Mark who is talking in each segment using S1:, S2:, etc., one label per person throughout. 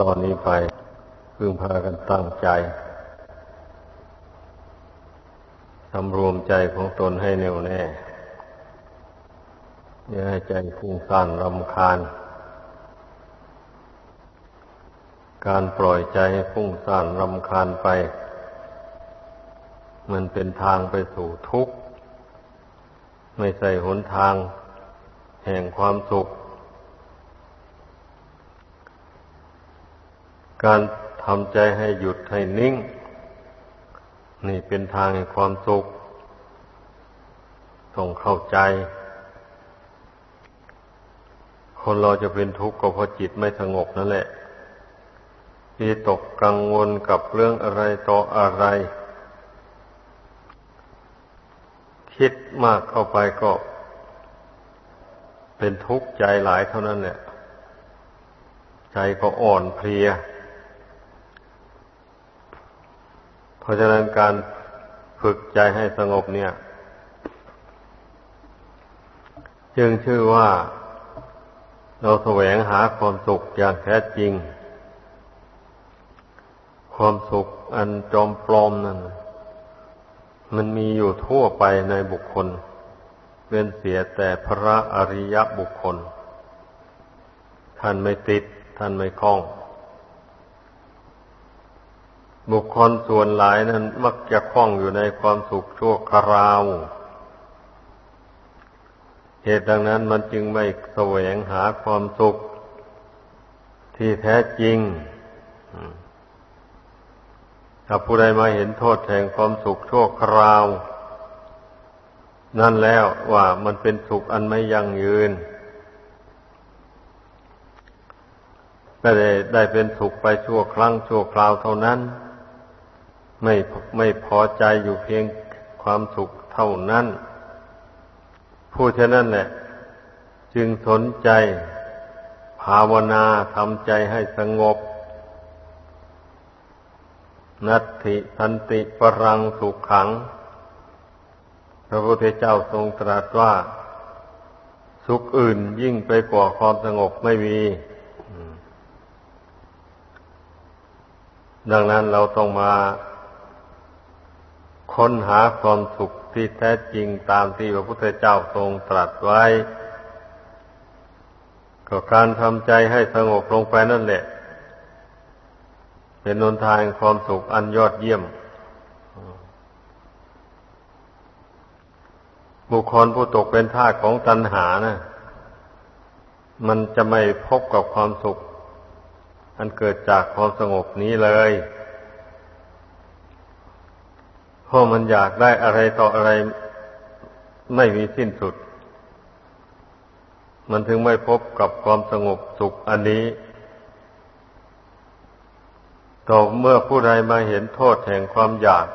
S1: ตอนนี้ไปพึงพากันตั้งใจสำรวมใจของตนให้แน่วแน่อย่าให้ใจฟุ้งซ่านรำคาญ การปล่อยใจให้ฟุ้งซ่านรำคาญไป มันเป็นทางไปสู่ทุกข์ ไม่ใส่หนทาง แห่งความสุข การทำใจให้หยุดให้นิ่ง นี่เป็นทางแห่งความสุขต้องเข้าใจ คนเราจะเป็นทุกข์ก็เพราะจิตไม่สงบนั่นแหละที่ตกกังวลกับเรื่องอะไรต่ออะไร คิดมากเข้าไปก็ เป็นทุกข์ใจหลายเท่านั้นเนี่ยใจก็อ่อนเพลียเพ ราะฉะนั้นการฝึกใจให้สงบเนี่ย จึงชื่อว่าเราแสวงหาความสุขอย่างแท้จริง ความสุขอันจอมปลอมนั่นมันมีอยู่ทั่วไปในบุคคลเว้นเสียแต่พระอริยบุคคล ท่านไม่ติด ท่านไม่คล้อง บุคคลส่วนหลายนั้นมักจะคล้องอยู่ในความสุขชั่วคราว เหตุดังนั้นมันจึงไม่แสวงหาความสุข ที่แท้จริง ถ้าผู้ใดมาเห็นโทษแห่งความสุขชั่วคราว นั่นแล้วว่ามันเป็นสุขอันไม่ยั่งยืนไม่ได้ได้เป็นสุขไปชั่วครั้งชั่วคราวเท่านั้น ไม่ไม่พอใจอยู่เพียงความสุขเท่านั้น ผู้เช่นนั้นแหละจึงสนใจ ภาวนาทำใจให้สงบ นัตถิสันติปรังสุขขัง พระพุทธเจ้าทรงตรัสว่า สุขอื่นยิ่งไปกว่าความสงบไม่มีดังนั้นเราต้องมา ค้นหาความสุขที่แท้จริงตามที่พระพุทธเจ้าทรงตรัสไว้ ก็การทำใจให้สงบลงไปนั่นแหละ เป็นนนทางความสุขอันยอดเยี่ยม บุคคลผู้ตกเป็นทาสของตัณหานะมันจะไม่พบกับความสุข อันเกิดจากความสงบนี้เลย เพราะมันอยากได้อะไรต่ออะไรไม่มีสิ้นสุด มันถึงไม่พบกับความสงบสุขอันนี้ ต่อเมื่อผู้ใดมาเห็นโทษแห่งความอยาก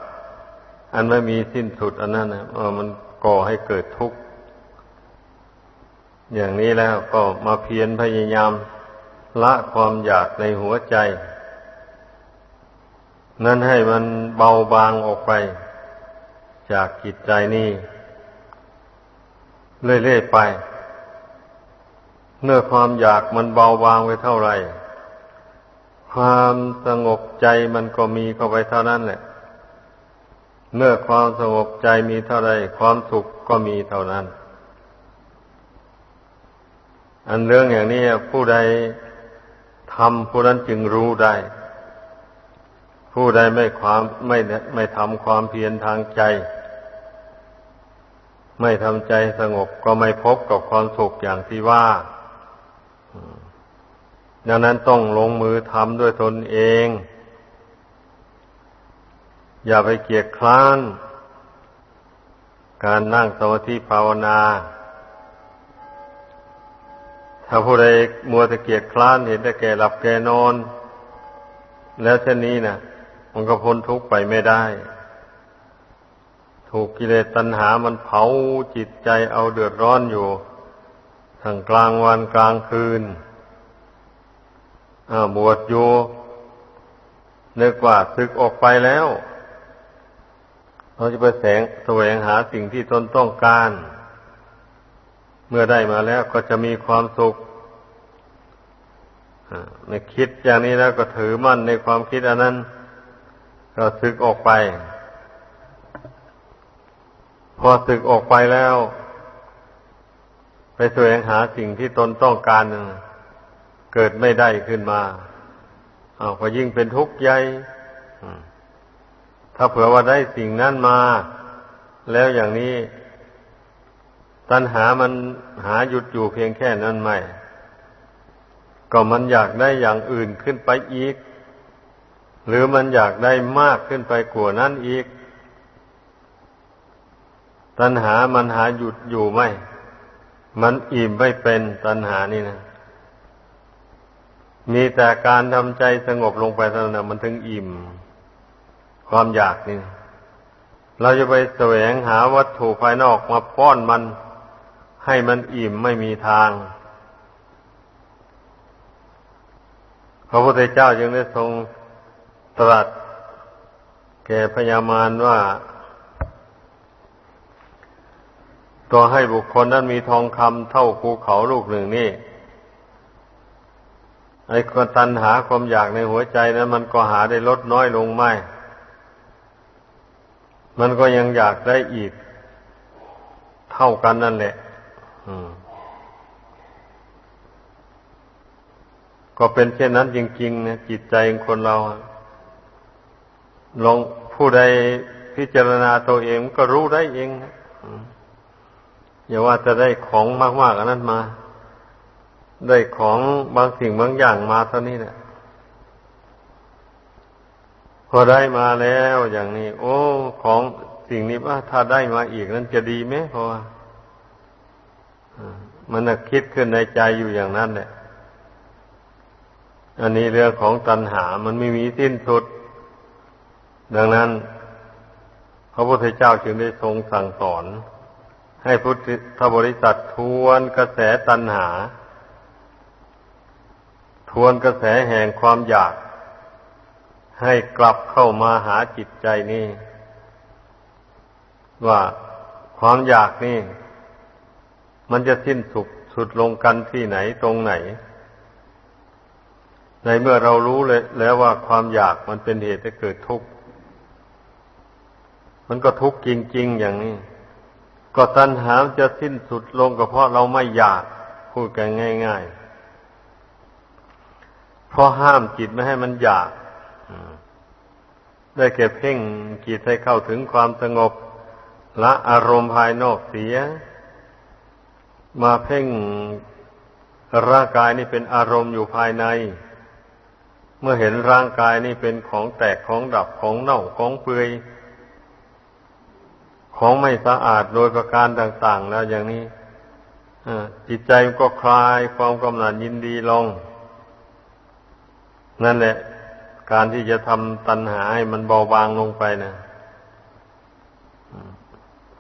S1: อันไม่มีสิ้นสุดอันนั้นนะมันก่อให้เกิดทุกข์ อย่างนี้แล้วก็มาเพียรพยายามละความอยากในหัวใจ นั่นให้มันเบาบางออกไป จากจิตใจนี่เรื่อยๆไป เมื่อความอยากมันเบาบางไปเท่าไหร่ความสงบใจมันก็มีเข้าไปเท่านั้นแหละ เมื่อความสงบใจมีเท่าไรความสุขก็มีเท่านั้น อันเรื่องอย่างนี้ผู้ใดทำผู้นั้นจึงรู้ได้ ผู้ใดไม่ความไม่ไม่ทำความเพียรทางใจ ไม่ทำใจสงบก็ไม่พบกับความสุขอย่างที่ว่า ดังนั้นต้องลงมือทำด้วยตนเอง อย่าไปเกียจคร้าน การนั่งสมาธิภาวนา ถ้าผู้ใดมัวต่เกียจคร้านเห็นแต่แก่หลับแก่นอน แล้วเช่นนี้นะ มันก็พ้นทุกข์ไปไม่ได้ ถูกกิเลสตัณหามันเผาจิตใจเอาเดือดร้อนอยู่ทั้งกลางวันกลางคืนบวชอยู่นึกว่าศึกออกไปแล้ว เราจะไปแสงแสวงหาสิ่งที่ตนต้องการ เมื่อได้มาแล้วก็จะมีความสุขในคิดอย่างนี้แล้วก็ถือมั่นในความคิดอันนั้น ก็สึกออกไป พอสึกออกไปแล้ว ไปแสวงหาสิ่งที่ตนต้องการเกิดไม่ได้ขึ้นมาเอาก็ยิ่งเป็นทุกข์ใหญ่ถ้าเผื่อว่าได้สิ่งนั้นมา แล้วอย่างนี้ ตัณหามันหาหยุดอยู่เพียงแค่นั้นไม่ ก็มันอยากได้อย่างอื่นขึ้นไปอีก หรือมันอยากได้มากขึ้นไปกว่านั้นอีก ตัณหามันหาหยุดอยู่ไม่ มันอิ่มไม่เป็นตัณหานี่นะ มีแต่การทำใจสงบลงไปเท่านั้นมันถึงอิ่ม ความอยากนี่ เราจะไปแสวงหาวัตถุภายนอกมาป้อนมัน ให้มันอิ่มไม่มีทางพระพุทธเจ้าจึงได้ทรง ตรัสแก่พญามารว่า ตัวให้บุคคลนั้นมีทองคำเท่าภูเขาลูกหนึ่งนี่ไอ้คนตันหาความอยากในหัวใจนั้น มันก็หาได้ลดน้อยลงไหมมันก็ยังอยากได้อีก เท่ากันนั่นแหละก็เป็นเช่นนั้นจริงๆนะจิตใจของคนเรา ลองผู้ใดพิจารณาตัวเองก็รู้ได้เองอย่าว่าจะได้ของมากๆอันนั้นมา ได้ของบางสิ่งบางอย่างมาเท่านี้แหละพอได้มาแล้วอย่างนี้ โอ้ ของสิ่งนี้ว่าถ้าได้มาอีกนั้นจะดีไหมเพราะว่ามันคิดขึ้นในใจอยู่อย่างนั้นแหละอันนี้เรื่องของตัณหามันไม่มีสิ้นสุด ดังนั้น พระพุทธเจ้าจึงได้ทรงสั่งสอน ให้พุทธบริษัททวนกระแสตัณหา ทวนกระแสแห่งความอยาก ให้กลับเข้ามาหาจิตใจนี่ ว่าความอยากนี่ มันจะสิ้นสุดสุดลงกันที่ไหนตรงไหน ในเมื่อเรารู้เลยแล้วว่าความอยากมันเป็นเหตุให้เกิดทุกข์ มันก็ทุกข์จริง ๆ อย่างนี้ ก็ตัณหาจะสิ้นสุดลงก็เพราะเราไม่อยากพูดกันง่าย ๆ เพราะห้ามจิตไม่ให้มันอยาก ได้แก่เพ่งจิตให้เข้าถึงความสงบละอารมณ์ภายนอกเสีย มาเพ่งร่างกายนี่เป็นอารมณ์อยู่ภายใน เมื่อเห็นร่างกายนี่เป็นของแตกของดับของเน่าของเปื่อย ของไม่สะอาดโดยประการต่าง ๆ แล้วอย่างนี้จิตใจก็คลายความกำหนัดยินดีลง นั่นแหละ การที่จะทำตัณหาให้มันเบาบางลงไปนะ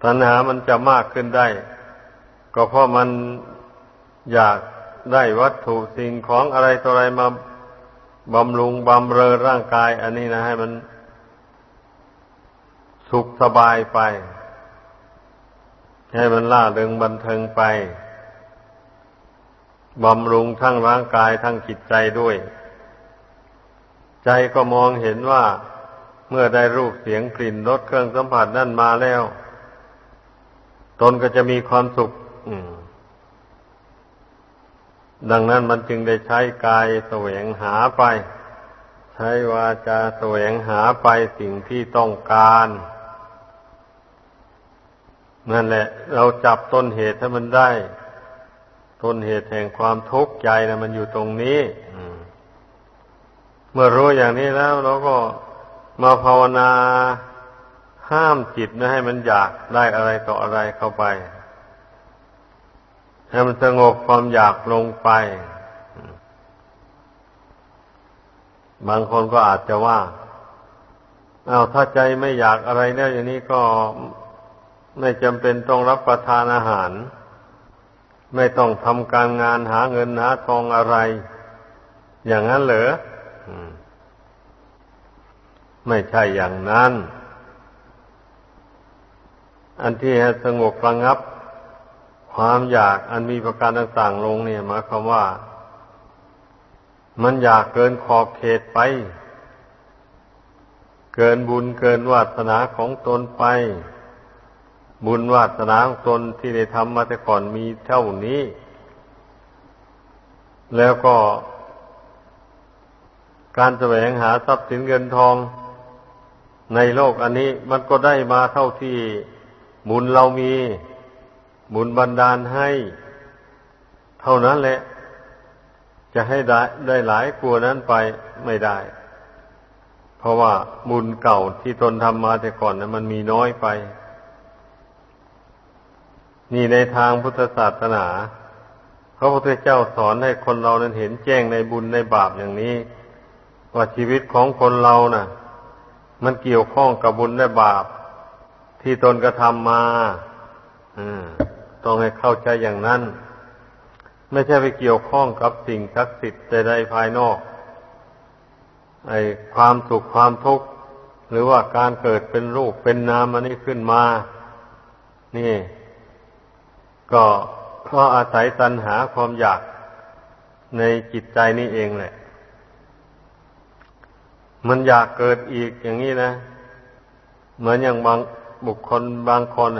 S1: ตัณหามันจะมากขึ้นได้ ก็เพราะมันอยากได้วัตถุสิ่งของอะไรต่ออะไรมาบำรุงบำเรอร่างกาย อันนี้นะให้มันสุขสบายไป ให้มันล่าเริงบันเทิงไปบำรุงทั้งร่างกายทั้งจิตใจด้วย ใจก็มองเห็นว่าเมื่อได้รูปเสียงกลิ่นรสเครื่องสัมผัสนั่นมาแล้ว ตนก็จะมีความสุขดังนั้นมันจึงได้ใช้กายแสวงหาไป ใช้วาจาแสวงหาไปสิ่งที่ต้องการ นั่นแหละ เราจับต้นเหตุถ้มันได้ ต้นเหตุแห่งความทุกข์ใจนะมันอยู่ตรงนี้เมื่อรู้อย่างนี้แล้วเราก็มาภาวนาห้ามจิตไม่ให้มันอยากได้อะไรต่ออะไรเข้าไป ให้มันสงบความอยากลงไป บางคนก็อาจจะว่า เอาถ้าใจไม่อยากอะไรแล้วอย่างนี้ก็ ไม่จำเป็นต้องรับประทานอาหาร ไม่ต้องทำการงานหาเงินหาทองอะไร อย่างนั้นเหรอไม่ใช่อย่างนั้น อันที่ให้สงบระงับ ความอยากอันมีประการต่างๆลงเนี่ยหมายความว่า มันอยากเกินขอบเขตไป เกินบุญเกินวาสนาของตนไป บุญวาสนาของตนที่ได้ทำมาแต่ก่อนมีเท่านี้ แล้วก็ การแสวงหาทรัพย์สินเงินทองในโลกอันนี้มันก็ได้มาเท่าที่บุญเรามี บุญบันดาลให้ เท่านั้นแหละ จะให้ได้ได้หลายกลัวนั้นไปไม่ได้ เพราะว่าบุญเก่าที่ตนทำมาแต่ก่อนนะั้นมันมีน้อยไป นี่ในทางพุทธศาสนา พระพุทธเจ้าสอนให้คนเรานั้นเห็นแจ้งในบุญในบาปอย่างนี้ ว่าชีวิตของคนเรานะ่ะ มันเกี่ยวข้องกับบุญและบาป ที่ตนกระทำมาต้องให้เข้าใจอย่างนั้น ไม่ใช่ไปเกี่ยวข้องกับสิ่งศักดิ์สิทธิ์ใดๆภายนอก ไอ้ความสุขความทุกข์หรือว่าการเกิดเป็นรูปเป็นนามอันนี้ขึ้นมา นี่ ก็เพราะอาศัยตัณหาความอยากในจิตใจนี่เองแหละ มันอยากเกิดอีกอย่างนี้นะ เหมือนอย่างบางบุคคลบางคน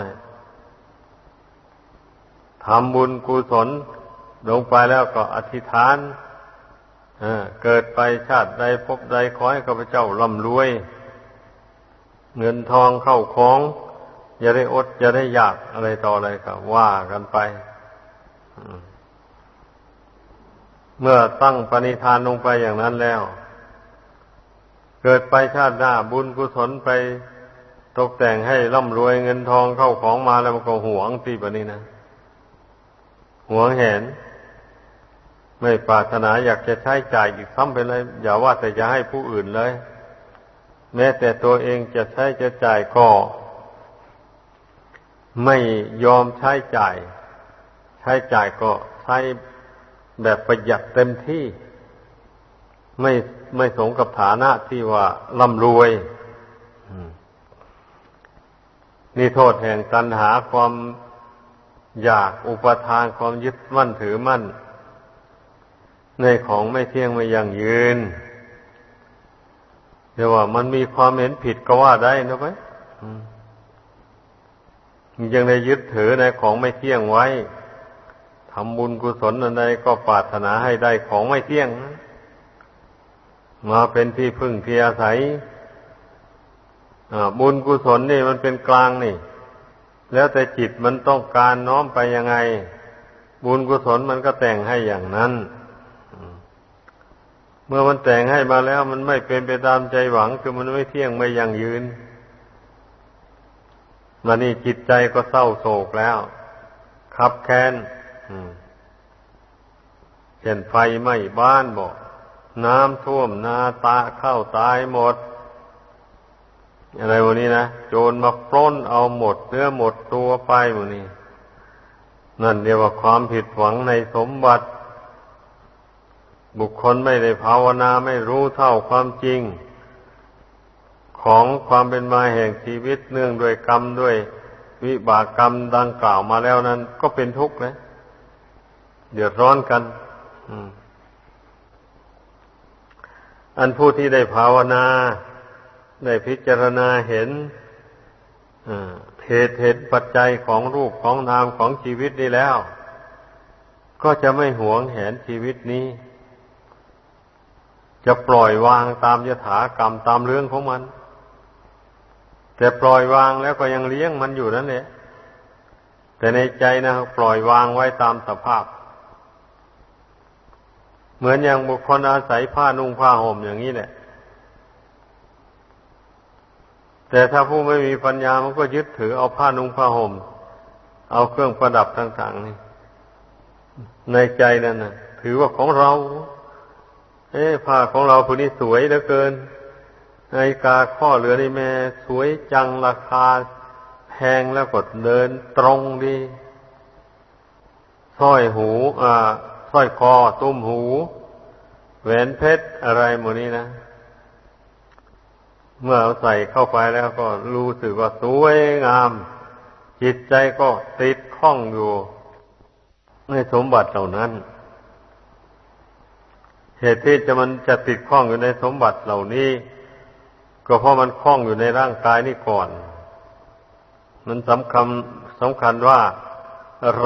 S1: ทำบุญกุศลลงไปแล้วก็อธิษฐานเกิดไปชาติใดพบใดขอให้ข้าพเจ้าร่ำรวย เงินทองเข้าของ อย่าได้อด อย่าได้อยากอะไรต่ออะไรก็ว่ากันไปเมื่อตั้งปณิธานลงไปอย่างนั้นแล้ว เกิดไปชาติหน้าบุญกุศลไปตกแต่งให้ร่ำรวยเงินทองเข้าของมาแล้วมันก็หวงตีแบบนี้นะหวงเห็น ไม่ปรารถนาอยากจะใช้จ่ายอีกซ้ำไปเลย อย่าว่าแต่จะให้ผู้อื่นเลย แม้แต่ตัวเองจะใช้จะจ่ายก็ ไม่ยอมใช้จ่าย ใช้จ่ายก็ใช้แบบประหยัดเต็มที่ ไม่ไม่สงกับฐานะที่ว่าร่ำรวยนี่โทษแห่งตัณหาความอยากอุปทานความยึดมั่นถือมั่น ในของไม่เที่ยงไม่ยั่งยืนเดี๋ยวว่ามันมีความเห็นผิดก็ว่าได้นะไป ยังได้ยึดถือในของไม่เที่ยงไว้ทำบุญกุศลอะไรก็ปรารถนาให้ได้ของไม่เที่ยง มาเป็นที่พึ่งที่อาศัยบุญกุศลนี่มันเป็นกลางนี่ แล้วแต่จิตมันต้องการน้อมไปยังไง บุญกุศลมันก็แต่งให้อย่างนั้น เมื่อมันแต่งให้มาแล้วมันไม่เป็นไปตามใจหวัง คือมันไม่เที่ยงไม่ยั่งยืน มานี่จิตใจก็เศร้าโศกแล้ว ขับแค้นเช่นไฟไหม้บ้านบอกน้ำท่วมนาตาเข้าตายหมด อะไรวันนี้นะโจรมาปล้นเอาหมดเนื้อหมดตัวไปวันนี้ นั่นเรียกว่าความผิดหวังในสมบัติ บุคคลไม่ได้ภาวนาไม่รู้เท่าความจริง ของความเป็นมาแห่งชีวิตเนื่องด้วยกรรมด้วยวิบากกรรมดังกล่าวมาแล้วนั้น ก็เป็นทุกข์นะเดือดร้อนกันอันผู้ที่ได้ภาวนา ได้พิจารณาเห็นเหตุเหตุปัจจัยของรูปของนามของชีวิตนี้แล้ว ก็จะไม่หวงแหนชีวิตนี้ จะปล่อยวางตามยถากรรมตามเรื่องของมัน แต่ปล่อยวางแล้วก็ยังเลี้ยงมันอยู่นั่นแหละแต่ในใจนะปล่อยวางไว้ตามสภาพ เหมือนอย่างบุคคลอาศัยผ้านุ่งผ้าห่มอย่างนี้แหละ แต่ถ้าผู้ไม่มีปัญญามันก็ยึดถือเอาผ้านุ่งผ้าห่ม เอาเครื่องประดับต่างๆนี่ในใจนั่นนะถือว่าของเรา เอ้ผ้าของเราผู้นี้สวยเหลือเกิน นาฬิกาข้อเหลือนี่แม่สวยจังราคาแพงแล้วกดเดินตรงดีสร้อยหูอ่าสร้อยคอตุ้มหู แหวนเพชรอะไรหมดนี้นะ เมื่อเอาใส่เข้าไปแล้วก็รู้สึกว่าสวยงาม จิตใจก็ติดข้องอยู่ในสมบัติเหล่านั้น เหตุที่จะมันจะติดข้องอยู่ในสมบัติเหล่านี้ ก็เพราะมันคล้องอยู่ในร่างกายนี่ก่อน มันสำคัญสำคัญว่า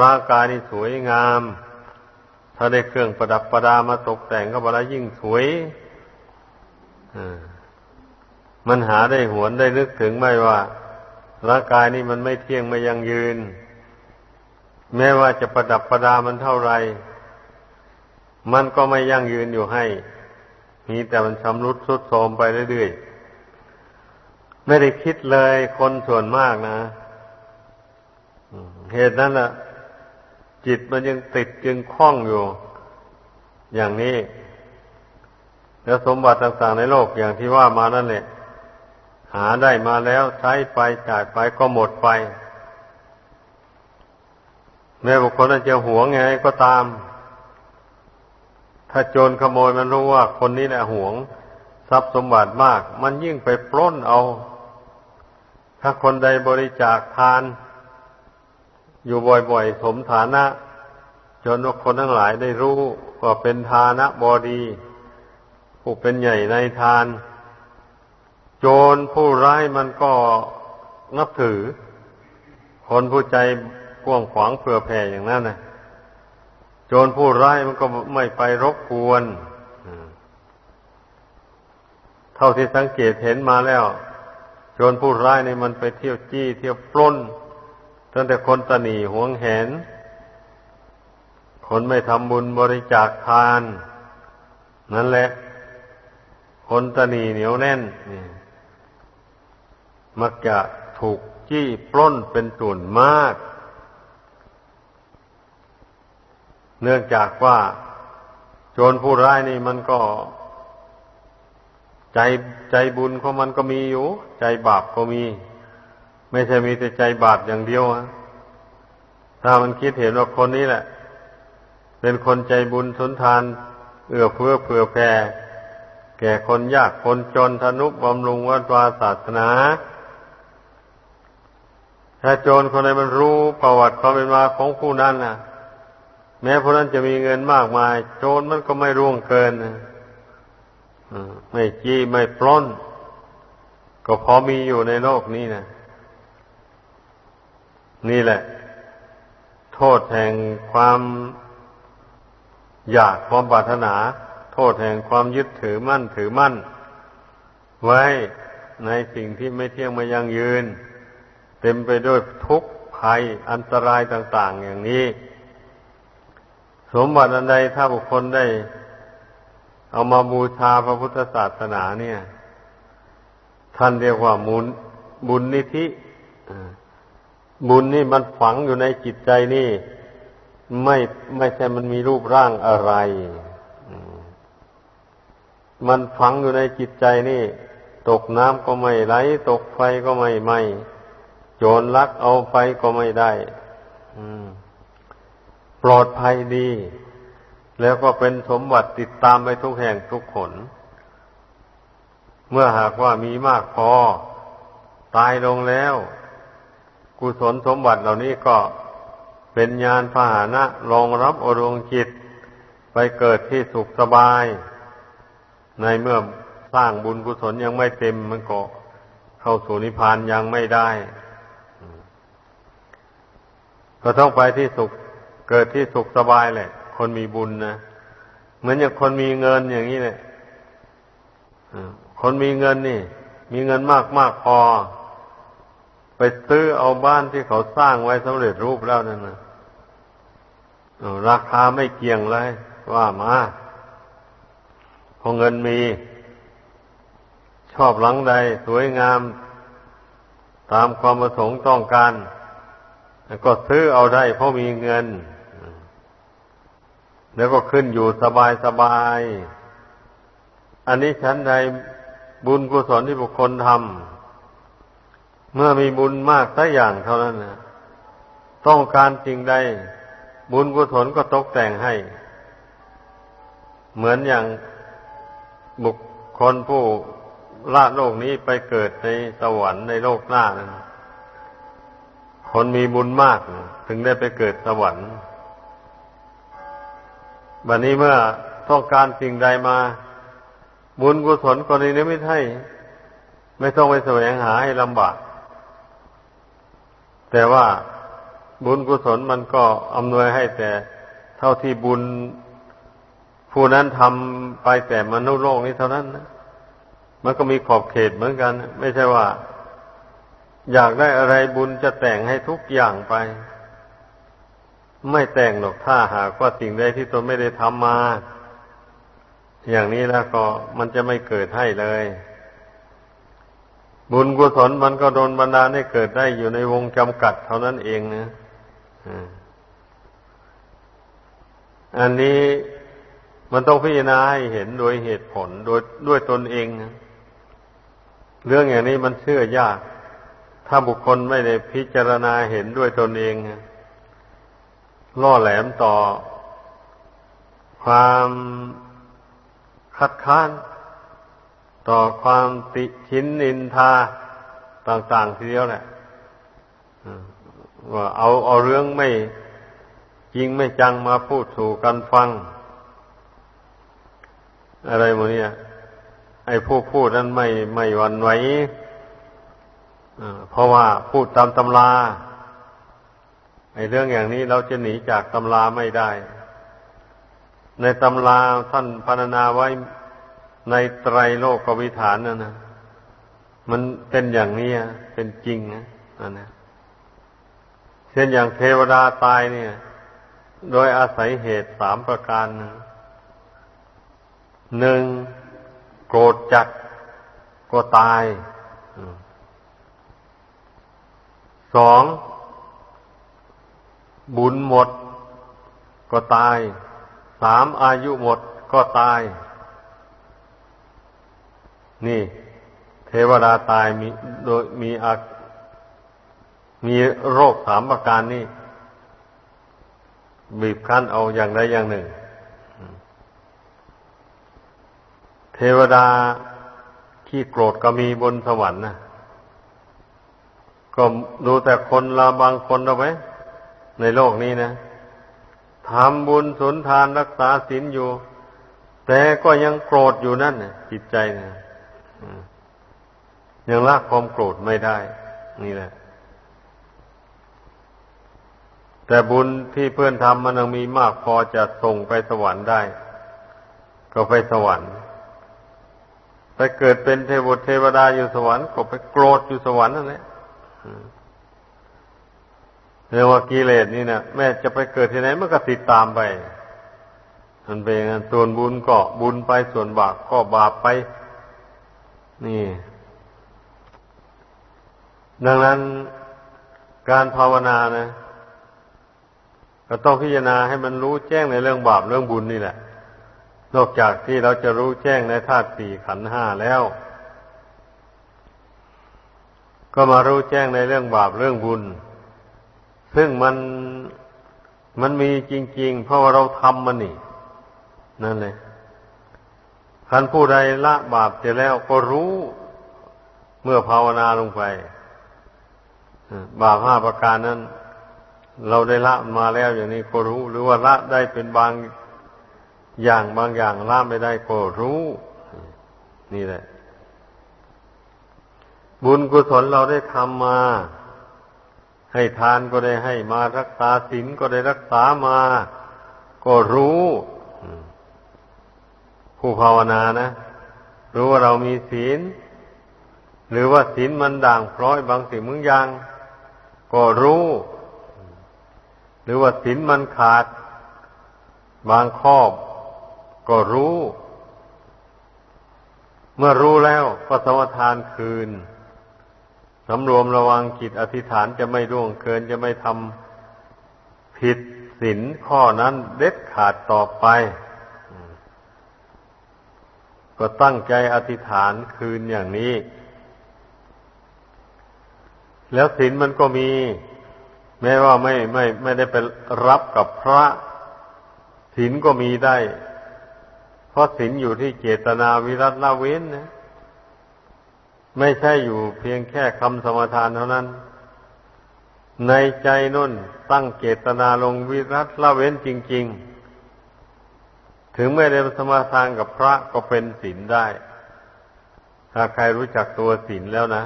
S1: ร่างกายนี่สวยงาม ถ้าได้เครื่องประดับประดามาตกแต่งก็บาลยิ่งสวยมันหาได้หวนได้นึกถึงไม่ว่าร่างกายนี่มันไม่เที่ยงไม่ยังยืน แม้ว่าจะประดับประดามันเท่าไร มันก็ไม่ยั่งยืนอยู่ให้ มีแต่มันชำรุดทรุดโทรมไปเรื่อยๆ ไม่ได้คิดเลยคนส่วนมากนะเหตุนั้นแหละจิตมันยังติดจึงคล้องอยู่ อย่างนี้ แล้วสมบัติต่างๆในโลกอย่างที่ว่ามานั่นแหละหาได้มาแล้วใช้ไปจ่ายไปก็หมดไป แม้บุคคลนั้นจะหวงไงก็ตาม ถ้าโจรขโมยมันรู้ว่าคนนี้แหละหวง ทรัพย์สมบัติมาก มันยิ่งไปปล้นเอา ถ้าคนใดบริจาคทาน อยู่บ่อยๆ สมฐานะ จนว่าคนทั้งหลายได้รู้ว่าเป็นทานะบอดี ผู้เป็นใหญ่ในทาน โจรผู้ร้ายมันก็นับถือ คนผู้ใจกว้างขวางเผื่อแผ่อย่างนั้นนะโจรผู้ร้ายมันก็ไม่ไปรบกวน เท่าที่สังเกตเห็นมาแล้ว จรผู้ร้ายนี่มันไปเที่ยวจี้ เที่ยวปล้นตั้งแต่คนตนีหวงแหน คนไม่ทำบุญบริจาคทาน นั่นแหละ คนตนีเหนียวแน่นนี่มักจะถูกจี้ปล้นเป็นตุ่นมาก เนื่องจากว่า โจรผู้ร้ายนี่มันก็ใจ ใจบุญของมันก็มีอยู่ ใจบาปก็มี ไม่ใช่มีแต่ใจบาปอย่างเดียวอะถ้ามันคิดเห็นว่าคนนี้แหละ เป็นคนใจบุญสนทาน เอื้อเพื่อเผื่อแผ่แก่คนยากคนจนธนุบำรุงวัดวาศาสนา ถ้าโจรคนใดมันรู้ประวัติความเป็นมาของผู้นั้นน่ะ แม้ผู้นั้นจะมีเงินมากมาย โจรมันก็ไม่ร่วงเกิน ไม่จี้ไม่ปล้น ก็พอมีอยู่ในโลกนี้นะนี่แหละ โทษแห่งความอยากความปรารถนา โทษแห่งความยึดถือมั่นถือมั่น ไว้ในสิ่งที่ไม่เที่ยงไม่ยั่งยืน เต็มไปด้วยทุกข์ภัยอันตรายต่าง ๆ อย่างนี้ สมบัติอันใดถ้าบุคคลได้ เอามาบูชาพระพุทธศาสนาเนี่ย ท่านเรียกว่ามุนบุญนิธิบุญนี่มันฝังอยู่ในจิตใจนี่ ไม่ไม่ใช่มันมีรูปร่างอะไร มันฝังอยู่ในจิตใจนี่ ตกน้ำก็ไม่ไหล ตกไฟก็ไม่ไหมโจรลักเอาไปก็ไม่ได้ปลอดภัยดี แล้วก็เป็นสมบัติติดตามไปทุกแห่งทุกขน เมื่อหากว่ามีมากพอ ตายลงแล้ว กุศลสมบัติเหล่านี้ก็เป็นญาณพาหนะรองรับอรวงจิต ไปเกิดที่สุขสบาย ในเมื่อสร้างบุญกุศลยังไม่เต็มมันก็เข้าสู่นิพพานยังไม่ได้ ก็ต้องไปที่สุขเกิดที่สุขสบายแหละ คนมีบุญนะเหมือนอย่างคนมีเงินอย่างนี้แหละคนมีเงินนี่ มีเงินมากมากพอ ไปซื้อเอาบ้านที่เขาสร้างไว้สำเร็จรูปแล้วนั่นนะราคาไม่เกี่ยงเลย ว่ามาพอเงินมี ชอบหลังใด สวยงาม ตามความประสงค์ต้องการก็ซื้อเอาได้เพราะมีเงิน แล้วก็ขึ้นอยู่สบายสบาย อันนี้ฉันใดบุญกุศลที่บุคคลทำเมื่อมีบุญมากสักอย่างเท่านั้นนะต้องการสิ่งใด บุญกุศลก็ตกแต่งให้ เหมือนอย่างบุคคลผู้ละโลกนี้ไปเกิดในสวรรค์ในโลกหน้านั้นคนมีบุญมาก ถึงได้ไปเกิดสวรรค์ บัดนนี้เมื่อต้องการสิ่งใดมา บุญกุศลกรณีนี้ไม่ใช่ไม่ต้องไปแสวงหาให้ลำบาก แต่ว่าบุญกุศลมันก็อำนวยให้แต่เท่าที่บุญผู้นั้นทำไปแต่มนุษย์โลกนี้เท่านั้นนะมันก็มีขอบเขตเหมือนกัน ไม่ใช่ว่า อยากได้อะไรบุญจะแต่งให้ทุกอย่างไป ไม่แต่งหรอกถ้าหากว่าสิ่งใดที่ตนไม่ได้ทำมา อย่างนี้แล้วก็มันจะไม่เกิดให้เลย บุญกุศลมันก็โดนบรรดาให้เกิดได้อยู่ในวงจำกัดเท่านั้นเองนะอันนี้มันต้องพิจารณาให้เห็นโดยเหตุผลโดยด้วยตนเองนะเรื่องอย่างนี้มันเชื่อยาก ถ้าบุคคลไม่ได้พิจารณาเห็นด้วยตนเอง ล่อแหลมต่อ ความคัดค้านต่อความติชินนินทาต่างๆทีเดียวแหละว่าเอาเอาเรื่องไม่จริงไม่จังมาพูดสู่กันฟัง อะไรโมเนี่ยไอ้ผู้พูดนั้นไม่ไม่หวั่นไหวเพราะว่าพูดตามตำรา ไอ้เรื่องอย่างนี้เราจะหนีจากตำราไม่ได้ ในตำราท่านพรรณนาไว้ในไตรโลกวิฐานนั่นนะมันเป็นอย่างนี้เป็นจริงนะอันนะเช่นอย่างเทวดาตายเนี่ย โดยอาศัยเหตุสามประการนะหนึ่งโกรธจัดก็ตายสอง บุญหมดก็ตาย สามอายุหมดก็ตาย นี่ เทวดาตายมีโดยมีอามีโรคสามประการนี่บีบคั้นเอาอย่างใดอย่างหนึ่ง เทวดาที่โกรธก็มีบนสวรรค์นะก็ดูแต่คนละบางคนเอาไว้ ในโลกนี้นะทำบุญสุนทานรักษาศีลอยู่ แต่ก็ยังโกรธอยู่นั่นนะจิตใจนะยังละความโกรธไม่ได้ นี่แหละ แต่บุญที่เพื่อนทำมันยังมีมากพอจะส่งไปสวรรค์ได้ ก็ไปสวรรค์ไปเกิดเป็นเทวเทวดาอยู่สวรรค์ก็ไปโกรธอยู่สวรรค์นั่นแหละ เรียกว่ากิเลสนี่เนะแม่จะไปเกิดที่ไหนมันก็ติดตามไป มันเป็นอย่างนั้นส่วนบุญก็บุญไปส่วนบาปก็บาปไป นี่ ดังนั้นการภาวนานะก็ต้องพิจารณาให้มันรู้แจ้งในเรื่องบาปเรื่องบุญนี่แหละ นอกจากที่เราจะรู้แจ้งในธาตุสี่ขันห้าแล้ว ก็มารู้แจ้งในเรื่องบาปเรื่องบุญ ซึ่งมันมันมีจริง ๆ เพราะว่าเราทำมันนี่ นั่นเลยท่านผู้ใดละบาปเสร็จแล้วก็รู้เมื่อภาวนาลงไป บาปห้าประการนั้น เราได้ละมาแล้วอย่างนี้ก็รู้ หรือว่าละได้เป็นบางอย่างบางอย่างละไม่ได้ก็รู้ นี่แหละ บุญกุศลเราได้ทำมา ให้ทานก็ได้ให้มารักษาศีลก็ได้รักษามา ก็รู้ ผู้ภาวนานะ รู้ว่าเรามีศีล หรือว่าศีลมันด่างพร้อยบางสิ่งบางอย่าง ก็รู้ หรือว่าศีลมันขาด บางข้อก็รู้ เมื่อรู้แล้วก็สมทานคืน สำรวมระวังจิตอธิษฐานจะไม่ร่วงเกินจะไม่ทำผิดศีลข้อนั้นเด็ดขาดต่อไป ก็ตั้งใจอธิษฐานคืนอย่างนี้ แล้วศีลมันก็มี แม้ว่าไม่ไม่ไม่ได้ไปรับกับพระศีลก็มีได้ เพราะศีลอยู่ที่เจตนาวิรัตละเว้นนะ ไม่ใช่อยู่เพียงแค่คำสมทานเท่านั้น ในใจนุ่นตั้งเจตนาลงวิรัตละเว้นจริง ๆ ถึงไม่ได้สมาทานกับพระก็เป็นศีลได้ ถ้าใครรู้จักตัวศีลแล้วนะ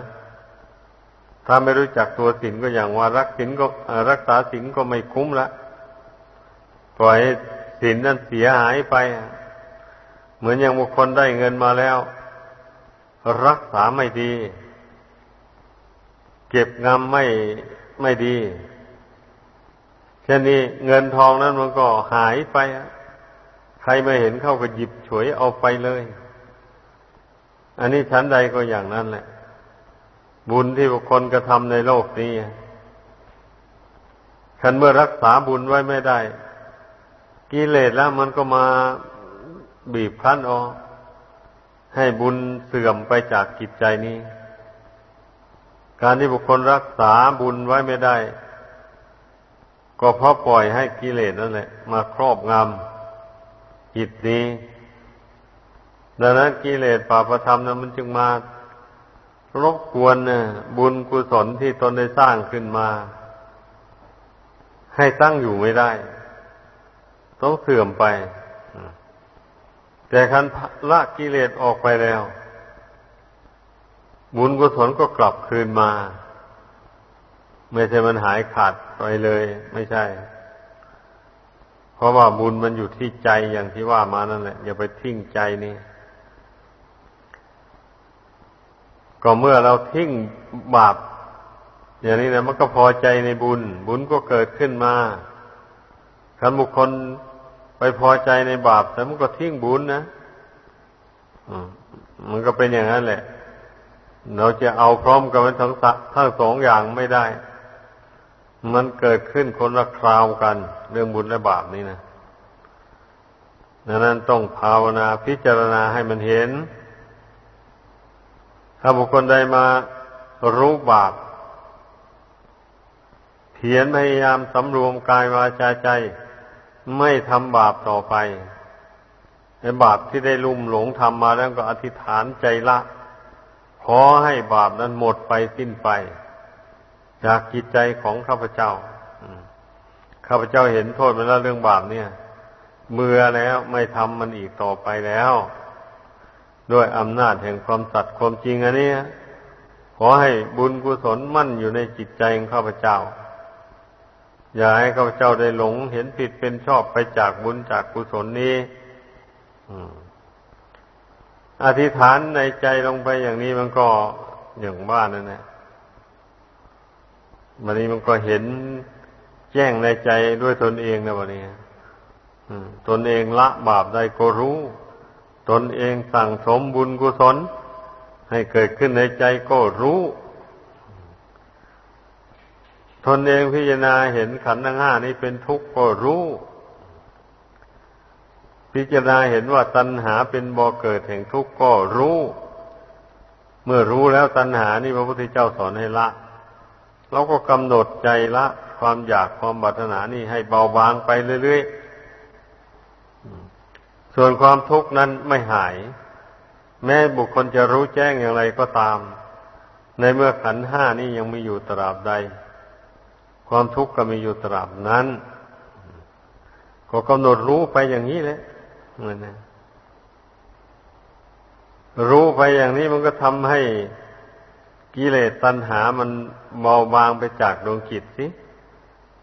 S1: ถ้าไม่รู้จักตัวศีลก็อย่างว่ารักศีลก็รักษาศีลก็ไม่คุ้มละปล่อยศีลนั้นเสียหายไป เหมือนอย่างบุคคลได้เงินมาแล้ว รักษาไม่ดี เก็บงำไม่ไม่ดีเช่นนี้เงินทองนั้นมันก็หายไป ใครไม่เห็นเข้าก็หยิบฉวยเอาไปเลย อันนี้ชั้นใดก็อย่างนั้นแหละ บุญที่บุคคลกระทำในโลกนี้คันเมื่อรักษาบุญไว้ไม่ได้ กิเลสแล้วมันก็มาบีบคั้นออ ให้บุญเสื่อมไปจากจิตใจนี้ การที่บุคคลรักษาบุญไว้ไม่ได้ ก็เพราะปล่อยให้กิเลสนั่นแหละ มาครอบงำจิตนี้ดังนั้นกิเลสปาประธรรมนั้นมันจึงมารบกวนนะบุญกุศลที่ตนได้สร้างขึ้นมา ให้ตั้งอยู่ไม่ได้ ต้องเสื่อมไป แต่คันละกิเลสออกไปแล้ว บุญกุศลก็กลับคืนมา ไม่ใช่มันหายขาดไปเลย ไม่ใช่ เพราะว่าบุญมันอยู่ที่ใจอย่างที่ว่ามานั่นแหละ อย่าไปทิ้งใจนี่ก็เมื่อเราทิ้งบาปอย่างนี้นะมันก็พอใจในบุญ บุญก็เกิดขึ้นมาคันบุคคล ไปพอใจในบาปแต่มันก็ทิ้งบุญนะมันก็เป็นอย่างนั้นแหละ เราจะเอาพร้อมกันทั้งทั้งสองอย่างไม่ได้ มันเกิดขึ้นคนละคราวกัน เรื่องบุญและบาปนี่นะดังนั้นต้องภาวนาพิจารณาให้มันเห็น ถ้าบุคคลใดมารู้บาปเพียรพยายามสำรวมกายวาจาใจ ไม่ทำบาปต่อไปในบาปที่ได้ลุ่มหลงทำมาแล้วก็อธิษฐานใจละ ขอให้บาปนั้นหมดไปสิ้นไป จากจิตใจของข้าพเจ้าข้าพเจ้าเห็นโทษมาแล้วเรื่องบาปเนี่ย เมื่อแล้วไม่ทำมันอีกต่อไปแล้ว ด้วยอำนาจแห่งความสัตย์ความจริงอันนี้ขอให้บุญกุศลมั่นอยู่ในจิตใจของข้าพเจ้า อย่าให้ข้าพเจ้าได้หลงเห็นผิดเป็นชอบไปจากบุญจากกุศลนี้อธิษฐานในใจลงไปอย่างนี้มันก็อย่างบ้านนั่นแหละวันนี้มันก็เห็นแจ้งในใจด้วยตนเองนะวันนี้ตนเองละบาปได้ก็รู้ ตนเองสั่งสมบุญกุศล ให้เกิดขึ้นในใจก็รู้ ตนเองพิจารณาเห็นขันธ์ทั้งห้านี้เป็นทุกข์ก็รู้ พิจารณาเห็นว่าตัณหาเป็นบ่อเกิดแห่งทุกข์ก็รู้ เมื่อรู้แล้วตัณหานี่พระพุทธเจ้าสอนให้ละเราก็กำหนดใจละ ความอยากความบัตนานี่ให้เบาบางไปเรื่อยๆ ส่วนความทุกข์นั้นไม่หาย แม้บุคคลจะรู้แจ้งอย่างไรก็ตาม ในเมื่อขันห้านี้ยังมีอยู่ตราบใด ความทุกข์ก็มีอยู่ตราบนั้น ก็กำหนดรู้ไปอย่างนี้แหละเหมือนนะรู้ไปอย่างนี้มันก็ทำให้กิเลสตัณหามันเบาบางไปจากดวงจิตสิ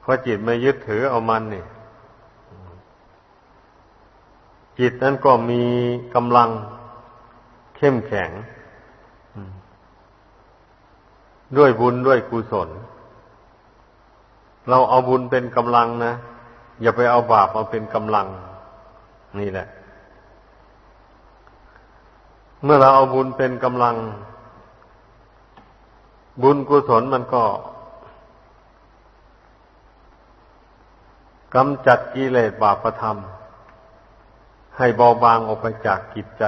S1: เพราะจิตไม่ยึดถือเอามันนี่จิตนั้นก็มีกำลังเข้มแข็ง ด้วยบุญด้วยกุศล เราเอาบุญเป็นกำลังนะ อย่าไปเอาบาปมาเป็นกำลัง นี่แหละ เมื่อเราเอาบุญเป็นกำลัง บุญกุศลมันก็กำจัดกิเลสบาปธรรม ให้เบาบางออกไปจากกิจใจ